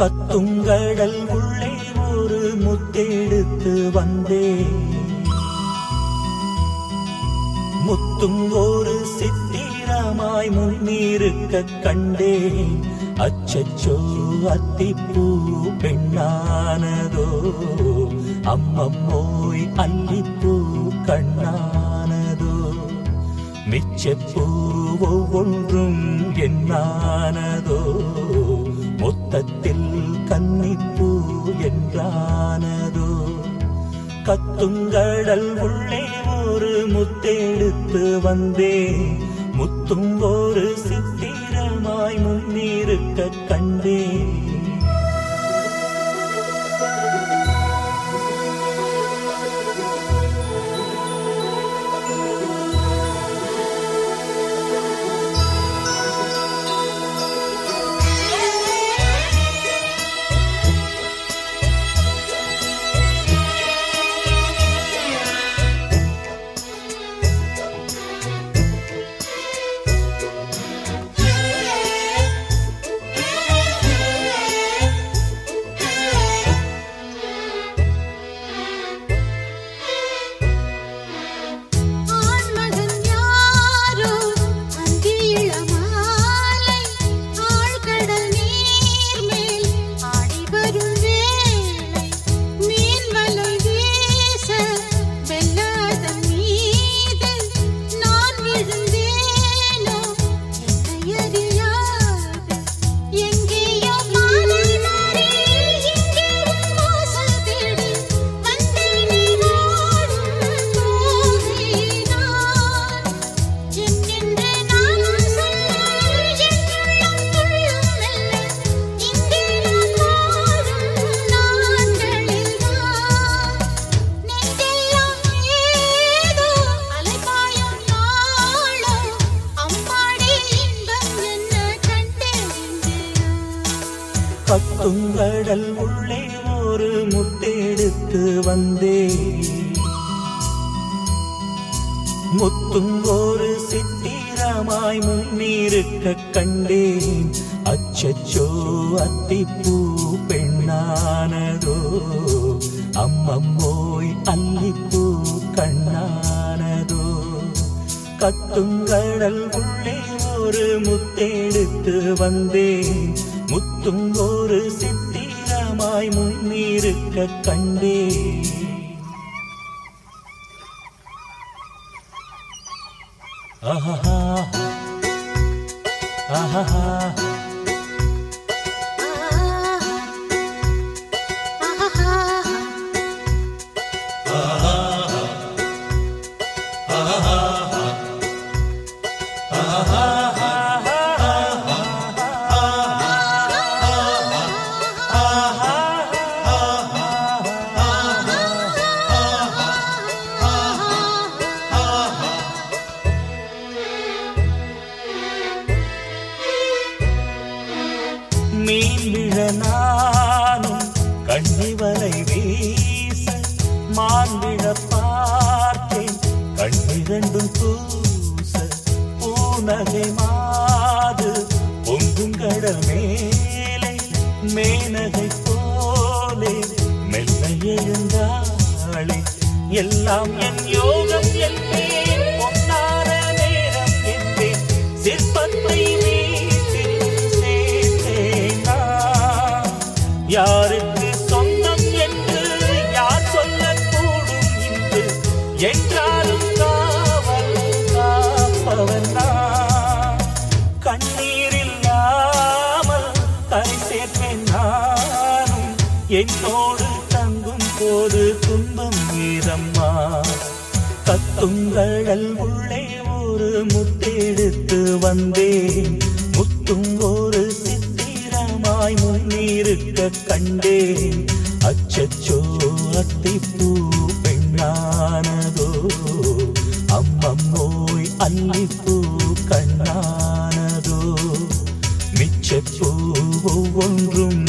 கத்துங்கடல் உள்ளே ஒரு முத்தெடுத்து வந்தேன் முத்தும் ஒரு சித்திரமாய் முன்னிருக்க கண்டேன் அச்சச்சோ அத்திப்பூ பெண்ணானதோ. அம்மம்மோய் அல்லிப்பூ கண்ணானதோ. மிச்சப்பூ ஒவ்வொன்றும் என்னானதோ. மொத்தத்தில் கன்னிப்பூ என்றானதோ? கத்துங்கடல் உள்ளே ஒரு முத்தெடுத்து வந்தே. முத்தும் ஒரு சித்திரமாய் முன்னிருக்க கண்டே. 约定。பத்துங்கடல் உள்ளே ஒரு முட்டெடுத்து வந்தே. முத்தும் ஒரு சித்திரமாய் முன்னிருக்க கண்டேன். அச்சச்சோ அத்திப்பூ பெண்ணானதோ. அம்மம்மோய் அல்லிப்பூ கண்ணானதோ. கத்துங்கடல் உள்ளே ஒரு முத்தெடுத்து வந்தேன். முத்தும் ஒரு சித்திரமாய் முன்னிருக்க கண்டேன். ஆஹா ஆஹா மீன் நானும் கண்ணிவலை வீச மான் பார்த்தேன் கண்ணிரண்டும் பூச பூனகை மாது பொங்குங்கடல் மேலே மேனகை போலே மெல்ல எழுந்தாளே எல்லாம் என் யோகம் என்றாலும் காவல் காப்பவன் நான். கண்ணீர் இல்லாமல் கரை சேர்ப்பேன் நானும். என்னோடு தங்கும் போது துன்பம் ஏதம்மா கத்துங்கள் உள்ளே ஒரு முத்தெடுத்து வந்தேன். முத்தும் ஒரு சித்திரமாய் முன்னிருக்க கண்டேன். அம்மம்மோய் அல்லிப்பூ கண்ணானதோ மிச்சப்பூ ஒவ்வொன்றும்